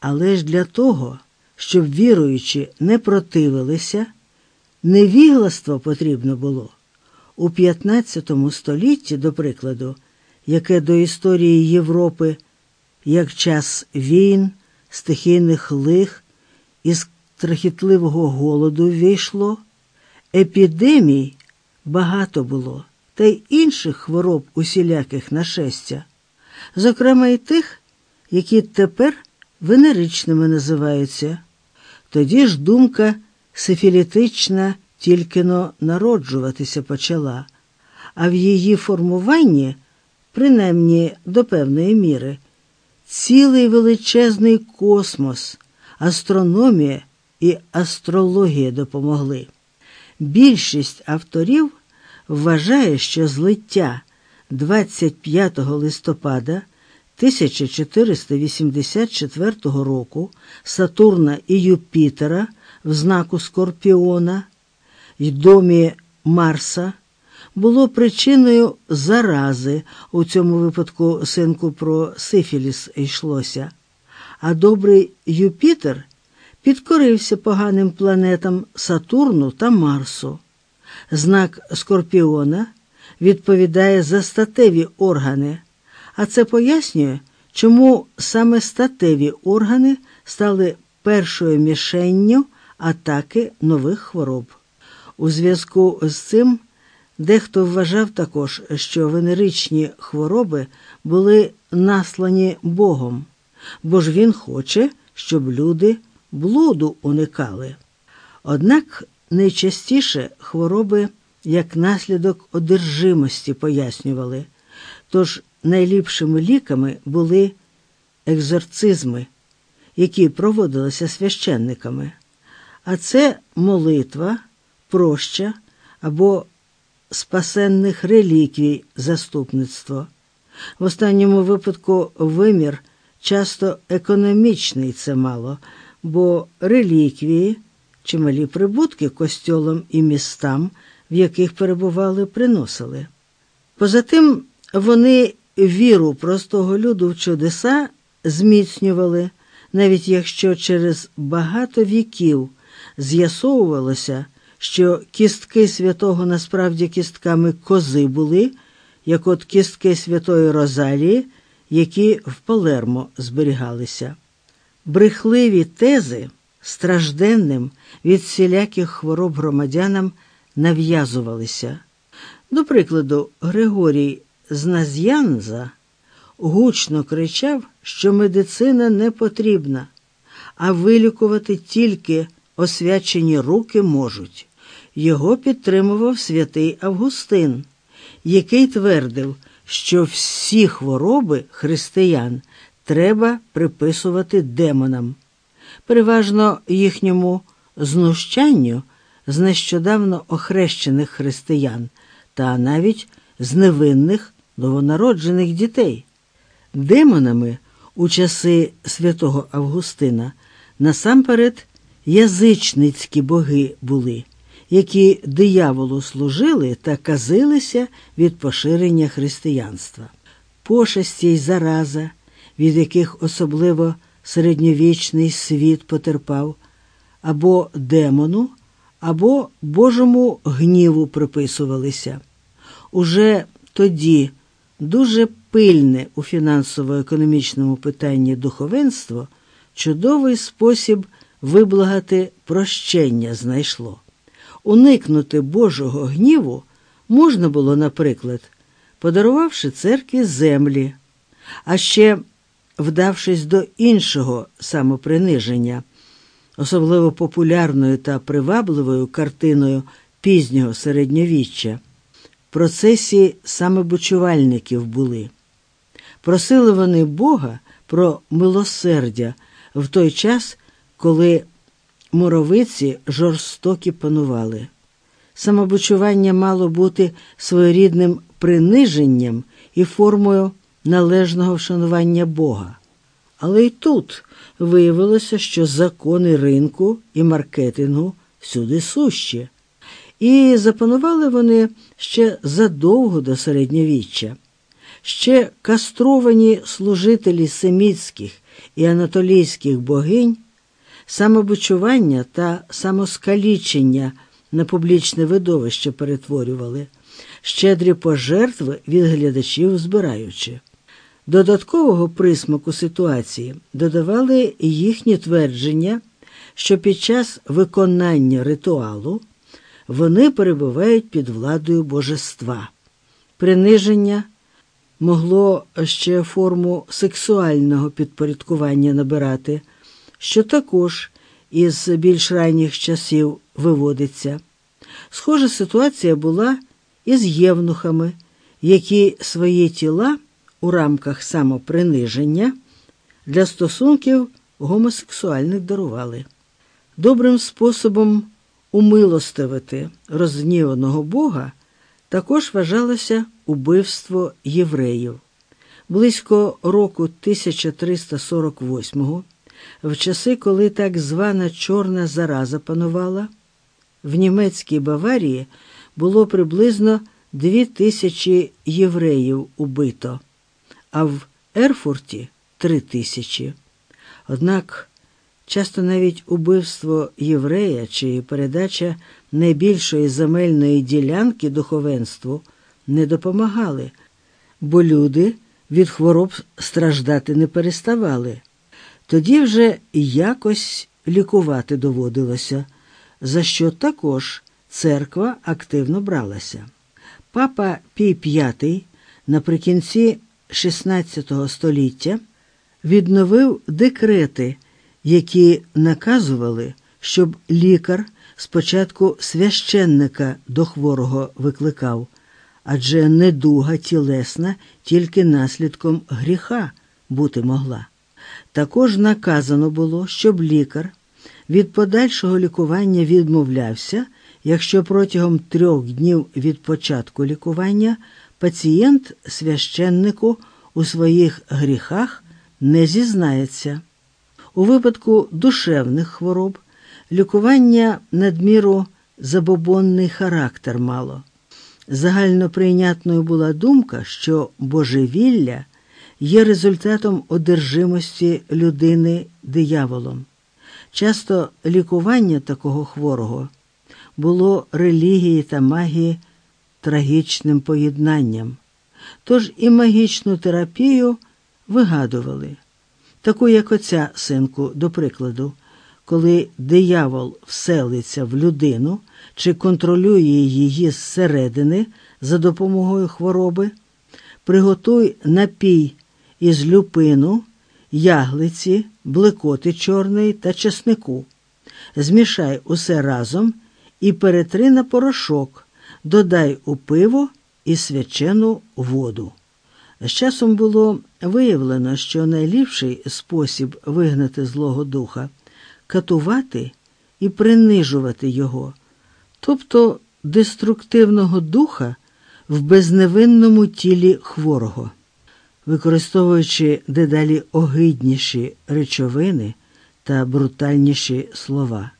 Але ж для того, щоб віруючі не противилися, невігластво потрібно було. У 15 столітті, до прикладу, яке до історії Європи як час війн, стихійних лих і страхітливого голоду війшло, епідемій багато було, та й інших хвороб усіляких нашестя, зокрема й тих, які тепер венеричними називаються. Тоді ж думка сифілітична тільки но народжуватися почала, а в її формуванні, принаймні до певної міри, цілий величезний космос, астрономія і астрологія допомогли. Більшість авторів вважає, що злиття 25 листопада 1484 року Сатурна і Юпітера в знаку Скорпіона й домі Марса було причиною зарази, у цьому випадку синку про Сифіліс йшлося, а добрий Юпітер підкорився поганим планетам Сатурну та Марсу. Знак Скорпіона відповідає за статеві органи, а це пояснює, чому саме статеві органи стали першою мішенню атаки нових хвороб. У зв'язку з цим дехто вважав також, що венеричні хвороби були наслані Богом, бо ж він хоче, щоб люди блуду уникали. Однак найчастіше хвороби як наслідок одержимості пояснювали, тож найліпшими ліками були екзорцизми, які проводилися священниками, а це молитва, проща або спасенних реліквій заступництво. В останньому випадку вимір часто економічний це мало, бо реліквії, чималі прибутки костьолам і містам, в яких перебували, приносили. Поза тим, вони віру простого люду в чудеса зміцнювали, навіть якщо через багато віків з'ясовувалося, що кістки святого насправді кістками кози були, як от кістки святої Розалії, які в Палермо зберігалися. Брехливі тези стражденним від всіляких хвороб громадянам нав'язувалися. До прикладу, Григорій з Наз'янза гучно кричав, що медицина не потрібна, а вилікувати тільки освячені руки можуть. Його підтримував святий Августин, який твердив, що всі хвороби християн треба приписувати демонам, переважно їхньому знущанню з нещодавно охрещених християн та навіть з невинних новонароджених дітей. Демонами у часи святого Августина насамперед язичницькі боги були, які дияволу служили та казилися від поширення християнства, пошесті й зараза, від яких особливо середньовічний світ потерпав, або демону, або Божому гніву приписувалися. Уже тоді дуже пильне у фінансово-економічному питанні духовенство чудовий спосіб виблагати прощення знайшло. Уникнути Божого гніву можна було, наприклад, подарувавши церкві землі, а ще вдавшись до іншого самоприниження, особливо популярною та привабливою картиною пізнього середньовіччя. Процесі самобучувальників були. Просили вони Бога про милосердя в той час, коли муровиці жорстокі панували. Самобучування мало бути своєрідним приниженням і формою належного вшанування Бога. Але й тут виявилося, що закони ринку і маркетингу всюди сущі, і запанували вони ще задовго до середньовіччя. Ще кастровані служителі семітських і анатолійських богинь, самобичування та самоскалічення на публічне видовище перетворювали, щедрі пожертви від глядачів збираючи. Додаткового присмаку ситуації додавали їхні твердження, що під час виконання ритуалу вони перебувають під владою божества. Приниження могло ще форму сексуального підпорядкування набирати, що також із більш ранніх часів виводиться. Схожа ситуація була із євнухами, які свої тіла у рамках самоприниження для стосунків гомосексуальних дарували. Добрим способом умилостивити розгніваного Бога також вважалося убивство євреїв. Близько року 1348-го, в часи, коли так звана Чорна зараза панувала, в німецькій Баварії було приблизно дві тисячі євреїв убито, а в Ерфурті три тисячі. Однак часто навіть убивство єврея чи передача найбільшої земельної ділянки духовенству не допомагали, бо люди від хвороб страждати не переставали. Тоді вже якось лікувати доводилося, за що також церква активно бралася. Папа Пій V наприкінці XVI століття відновив декрети, які наказували, щоб лікар спочатку священника до хворого викликав, адже недуга тілесна тільки наслідком гріха бути могла. Також наказано було, щоб лікар від подальшого лікування відмовлявся, якщо протягом трьох днів від початку лікування пацієнт священнику у своїх гріхах не зізнається. У випадку душевних хвороб лікування надміру забобонний характер мало. Загальноприйнятною була думка, що божевілля є результатом одержимості людини дияволом. Часто лікування такого хворого було релігії та магії трагічним поєднанням, тож і магічну терапію вигадували, таку, як оця синку, до прикладу, коли диявол вселиться в людину чи контролює її зсередини за допомогою хвороби, приготуй напій із люпину, яглиці, блекоти чорної та чеснику. Змішай усе разом і перетри на порошок, додай у пиво і свячену воду. З часом було виявлено, що найліпший спосіб вигнати Злого Духа катувати і принижувати його, тобто деструктивного духа в безневинному тілі хворого, використовуючи дедалі огидніші речовини та брутальніші слова.